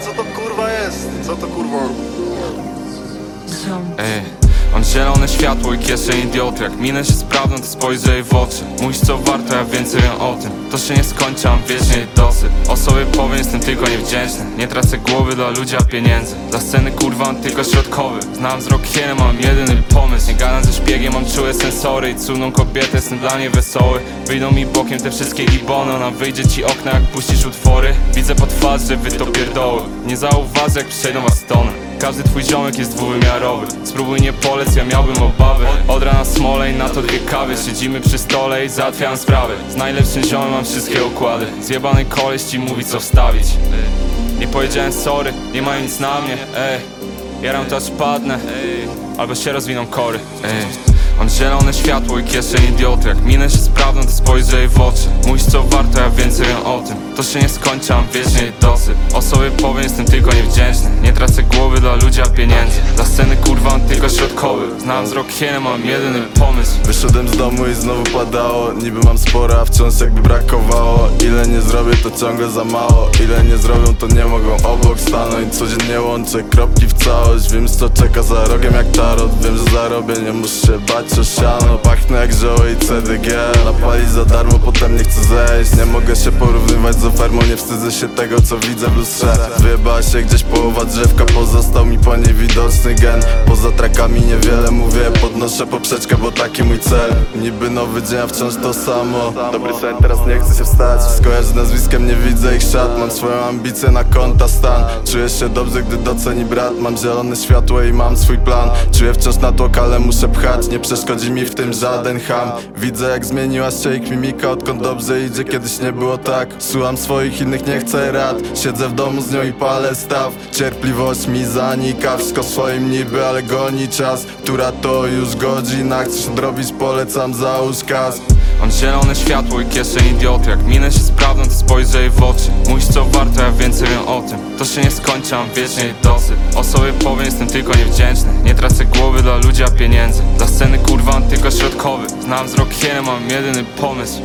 Co to kurwa jest? Co to kurwa? Ej, mam zielone światło i kieszeń idioty Jak minę się z prawdą, to spojrzę jej w oczy. Mówisz co warto, ja więcej wiem o tym. To się nie skończy, mam wiecznie dosyć. O sobie powiem, jestem tylko niewdzięczny. Nie tracę głowy dla ludzi, a pieniędzy. Dla sceny kurwa mam tylko środkowy. Znam wzrok hieny, mam jedyny pomysł. Nie gadam ze szpiegiem, mam czułe sensory. I cudną kobietę, jestem dla niej wesoły. Wyjdą mi bokiem te wszystkie gibony. Ona wyjdzie ci okna, jak puścisz utwory. Widzę po twarzy, wy to pierdoły. Nie zauważę, jak przejdą was tonem każdy twój ziomek jest dwuwymiarowy. Spróbuj nie polec, ja miałbym obawy. Od rana smolej, na to dwie kawy. Siedzimy przy stole i załatwiam sprawy. Z najlepszym ziomem mam wszystkie układy. Zjebany koleś ci mówi co wstawić. Nie powiedziałem sorry, nie mają nic na mnie. Ej, jaram to aż padnę. Albo się rozwiną kory. Ej. Mam zielone światło i kieszeń idioty Jak minę się z prawdą, to spojrzę jej w oczy. Mówisz co warto, ja więcej wiem o tym. To się nie skończy, mam wiecznie dosyć. O sobie powiem, jestem tylko niewdzięczny. Nie tracę głowy dla ludzi, a pieniędzy. Dla sceny kurwa mam tylko środkowy. Znam wzrok hieny, mam jedyny pomysł. Wyszedłem z domu i znowu padało. Niby mam sporo, a wciąż jakby brakowało. Ile nie zrobię to ciągle za mało. Ile nie zrobią to nie mogą obok stanąć. Codziennie łączę kropki w całość co czeka za rogiem jak tarot Wiem, że zarobię, nie muszę się bać o siano Pachnę jak zioło i CDG Napalić za darmo, potem nie chcę zejść. Nie mogę się porównywać z ofermą Nie wstydzę się tego co widzę w lustrze. Wyjebała się gdzieś połowa drzewka Pozostał mi po niej widoczny gen. Poza trakami niewiele mówię Podnoszę poprzeczkę, bo taki mój cel. Niby nowy dzień, a wciąż to samo. Dobry sen, teraz nie chcę się wstać. Skojarzy z nazwiskiem, nie widzę ich szat. Mam swoją ambicję na konta stan. Czuję się dobrze, gdy doceni brat. Mam zielone światło i mam swój plan. Czuję wciąż na tłok, ale muszę pchać. Nie przeszkodzi mi w tym żaden ham. Widzę jak zmieniła się ich mimika Odkąd dobrze idzie, kiedyś nie było tak. Słucham swoich, innych nie chcę rad. Siedzę w domu z nią i palę staw. Cierpliwość mi zanika. Wszystko swoim niby, ale goni czas. Która to już godzina? Chcesz odrobić, polecam załóż kas Mam zielone światło i kieszeń idioty Jak minę się z prawdą, to spojrzę jej w oczy. Mówisz co warto, ja więcej wiem o tym. To się nie skończy, mam wiecznie dosyć O sobie powiem, jestem tylko niewdzięczny. Nie tracę głowy dla ludzi, a pieniędzy. Dla sceny kurwa tylko środkowy. Znam wzrok hieny, mam jedyny pomysł